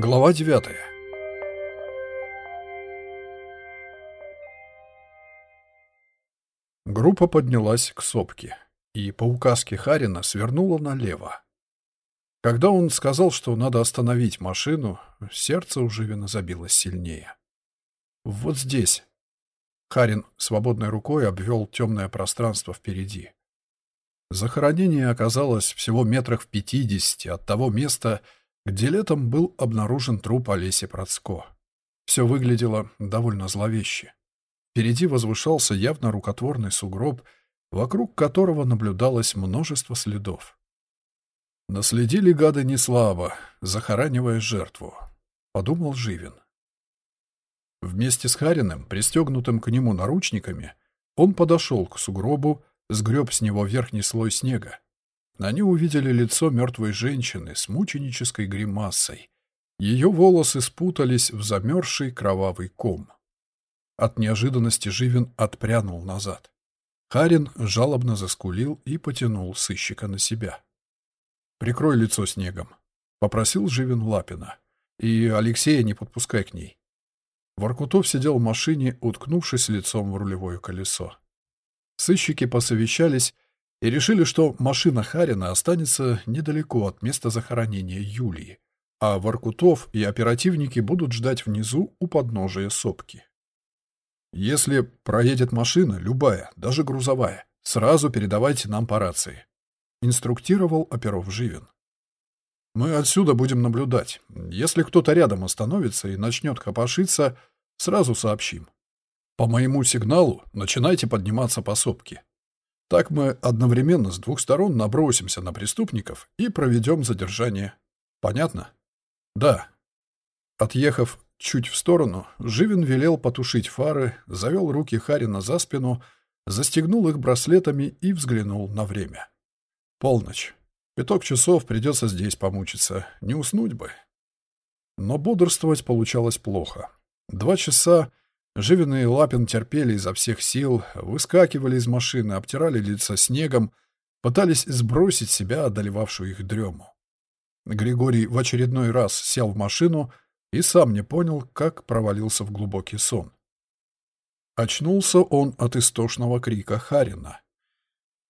Глава 9 Группа поднялась к сопке и по указке Харина свернула налево. Когда он сказал, что надо остановить машину, сердце у Живина забилось сильнее. «Вот здесь». Харин свободной рукой обвел темное пространство впереди. Захоронение оказалось всего метрах в пятидесяти от того места, где летом был обнаружен труп Олеси Процко. Все выглядело довольно зловеще. Впереди возвышался явно рукотворный сугроб, вокруг которого наблюдалось множество следов. Наследили гады неслабо, захоранивая жертву, — подумал Живин. Вместе с Хариным, пристегнутым к нему наручниками, он подошел к сугробу, сгреб с него верхний слой снега. Они увидели лицо мертвой женщины с мученической гримасой. Ее волосы спутались в замерзший кровавый ком. От неожиданности Живин отпрянул назад. Харин жалобно заскулил и потянул сыщика на себя. «Прикрой лицо снегом», — попросил Живин Лапина. «И Алексея не подпускай к ней». Воркутов сидел в машине, уткнувшись лицом в рулевое колесо. Сыщики посовещались и решили, что машина Харина останется недалеко от места захоронения Юлии, а Воркутов и оперативники будут ждать внизу у подножия сопки. «Если проедет машина, любая, даже грузовая, сразу передавайте нам по рации», — инструктировал оперов Живин. «Мы отсюда будем наблюдать. Если кто-то рядом остановится и начнет копошиться, сразу сообщим. По моему сигналу начинайте подниматься по сопке. Так мы одновременно с двух сторон набросимся на преступников и проведем задержание. Понятно? Да. Отъехав чуть в сторону, Живин велел потушить фары, завел руки Харина за спину, застегнул их браслетами и взглянул на время. Полночь. Пяток часов придется здесь помучиться, не уснуть бы. Но бодрствовать получалось плохо. Два часа Живин и Лапин терпели изо всех сил, выскакивали из машины, обтирали лица снегом, пытались сбросить себя одолевавшую их дрему. Григорий в очередной раз сел в машину и сам не понял, как провалился в глубокий сон. Очнулся он от истошного крика Харина.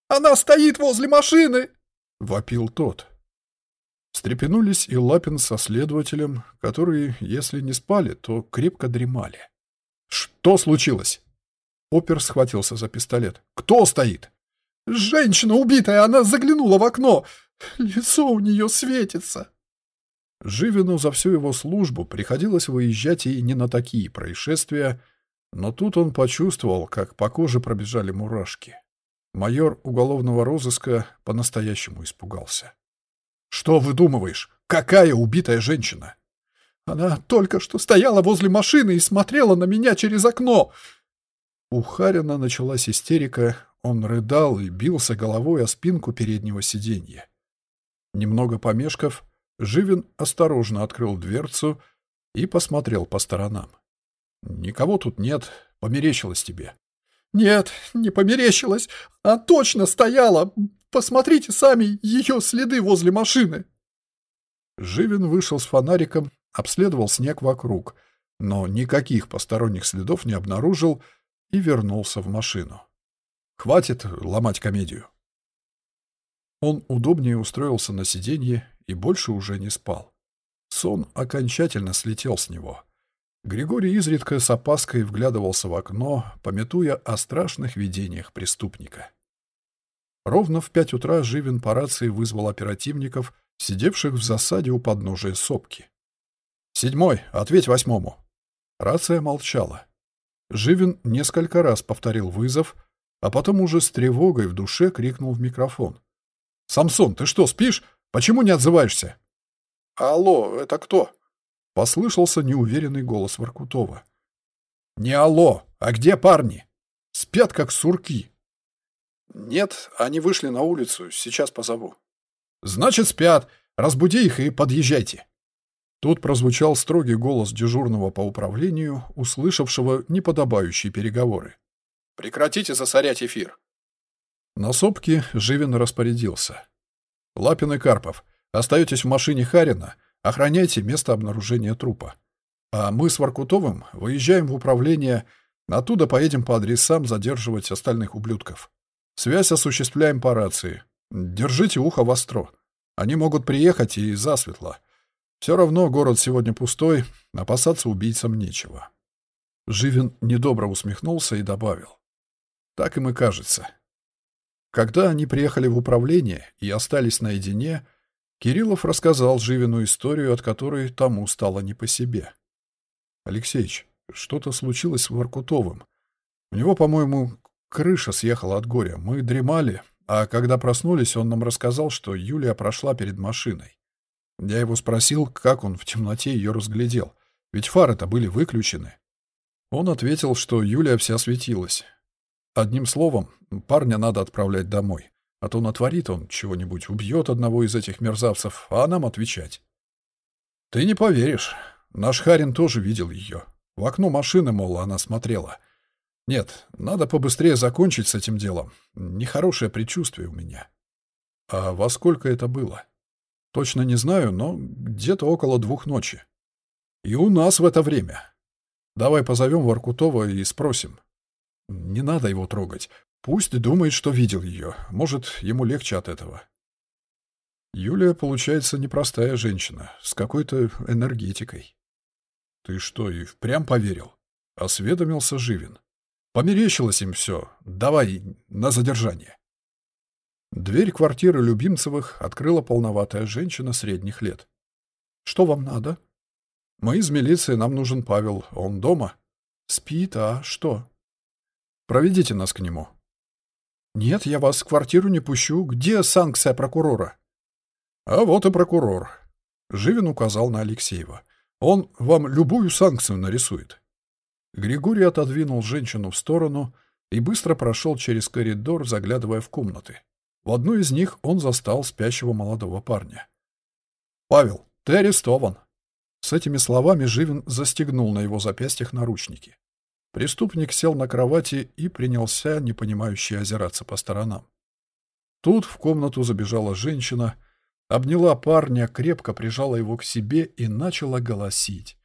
«Она стоит возле машины!» — вопил тот. Встрепенулись и Лапин со следователем, которые, если не спали, то крепко дремали. «Что случилось?» Опер схватился за пистолет. «Кто стоит?» «Женщина убитая, она заглянула в окно. Лицо у нее светится». Живину за всю его службу приходилось выезжать и не на такие происшествия, но тут он почувствовал, как по коже пробежали мурашки. Майор уголовного розыска по-настоящему испугался. «Что выдумываешь? Какая убитая женщина?» Она только что стояла возле машины и смотрела на меня через окно. У Харина началась истерика, он рыдал и бился головой о спинку переднего сиденья. Немного помешков, Живин осторожно открыл дверцу и посмотрел по сторонам. «Никого тут нет, померещилось тебе». «Нет, не померещилось, а точно стояла. Посмотрите сами ее следы возле машины». Живин вышел с фонариком обследовал снег вокруг, но никаких посторонних следов не обнаружил и вернулся в машину. Хватит ломать комедию. Он удобнее устроился на сиденье и больше уже не спал. Сон окончательно слетел с него. Григорий изредка с опаской вглядывался в окно, пометуя о страшных видениях преступника. Ровно в пять утра Живин по рации вызвал оперативников, сидевших в засаде у подножия сопки. «Седьмой, ответь восьмому». Рация молчала. Живин несколько раз повторил вызов, а потом уже с тревогой в душе крикнул в микрофон. «Самсон, ты что, спишь? Почему не отзываешься?» «Алло, это кто?» — послышался неуверенный голос Воркутова. «Не алло, а где парни? Спят, как сурки». «Нет, они вышли на улицу, сейчас позову». «Значит, спят. Разбуди их и подъезжайте». Тут прозвучал строгий голос дежурного по управлению, услышавшего неподобающие переговоры. «Прекратите засорять эфир!» На сопке Живин распорядился. «Лапин и Карпов, остаетесь в машине Харина, Охраняйте место обнаружения трупа. А мы с Воркутовым выезжаем в управление, оттуда поедем по адресам задерживать остальных ублюдков. Связь осуществляем по рации. Держите ухо востро. Они могут приехать и засветло. Все равно город сегодня пустой, опасаться убийцам нечего. Живин недобро усмехнулся и добавил. Так им и кажется. Когда они приехали в управление и остались наедине, Кириллов рассказал Живину историю, от которой тому стало не по себе. «Алексеич, что-то случилось с Воркутовым. У него, по-моему, крыша съехала от горя. Мы дремали, а когда проснулись, он нам рассказал, что Юлия прошла перед машиной. Я его спросил, как он в темноте ее разглядел, ведь фары-то были выключены. Он ответил, что Юлия вся светилась. Одним словом, парня надо отправлять домой, а то натворит он чего-нибудь, убьет одного из этих мерзавцев, а нам отвечать. Ты не поверишь, наш Харин тоже видел ее. В окно машины, мол, она смотрела. Нет, надо побыстрее закончить с этим делом. Нехорошее предчувствие у меня. А во сколько это было? Точно не знаю, но где-то около двух ночи. И у нас в это время. Давай позовем Воркутова и спросим. Не надо его трогать. Пусть думает, что видел ее. Может, ему легче от этого. Юлия, получается, непростая женщина, с какой-то энергетикой. Ты что, и впрямь поверил? Осведомился Живин. Померещилось им все. Давай на задержание. Дверь квартиры Любимцевых открыла полноватая женщина средних лет. «Что вам надо?» «Мы из милиции, нам нужен Павел. Он дома?» «Спит, а что?» «Проведите нас к нему». «Нет, я вас в квартиру не пущу. Где санкция прокурора?» «А вот и прокурор». Живин указал на Алексеева. «Он вам любую санкцию нарисует». Григорий отодвинул женщину в сторону и быстро прошел через коридор, заглядывая в комнаты. В одной из них он застал спящего молодого парня. «Павел, ты арестован!» С этими словами Живин застегнул на его запястьях наручники. Преступник сел на кровати и принялся, непонимающе озираться по сторонам. Тут в комнату забежала женщина, обняла парня, крепко прижала его к себе и начала голосить.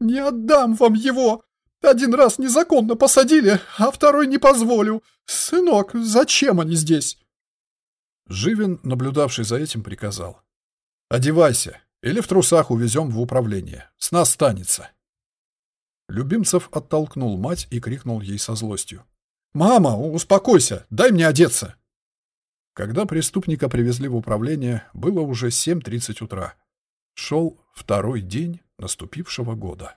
«Не отдам вам его! Один раз незаконно посадили, а второй не позволю. Сынок, зачем они здесь?» Живин, наблюдавший за этим, приказал. «Одевайся, или в трусах увезем в управление. С нас станется». Любимцев оттолкнул мать и крикнул ей со злостью. «Мама, успокойся, дай мне одеться!» Когда преступника привезли в управление, было уже 7.30 утра. Шел второй день наступившего года.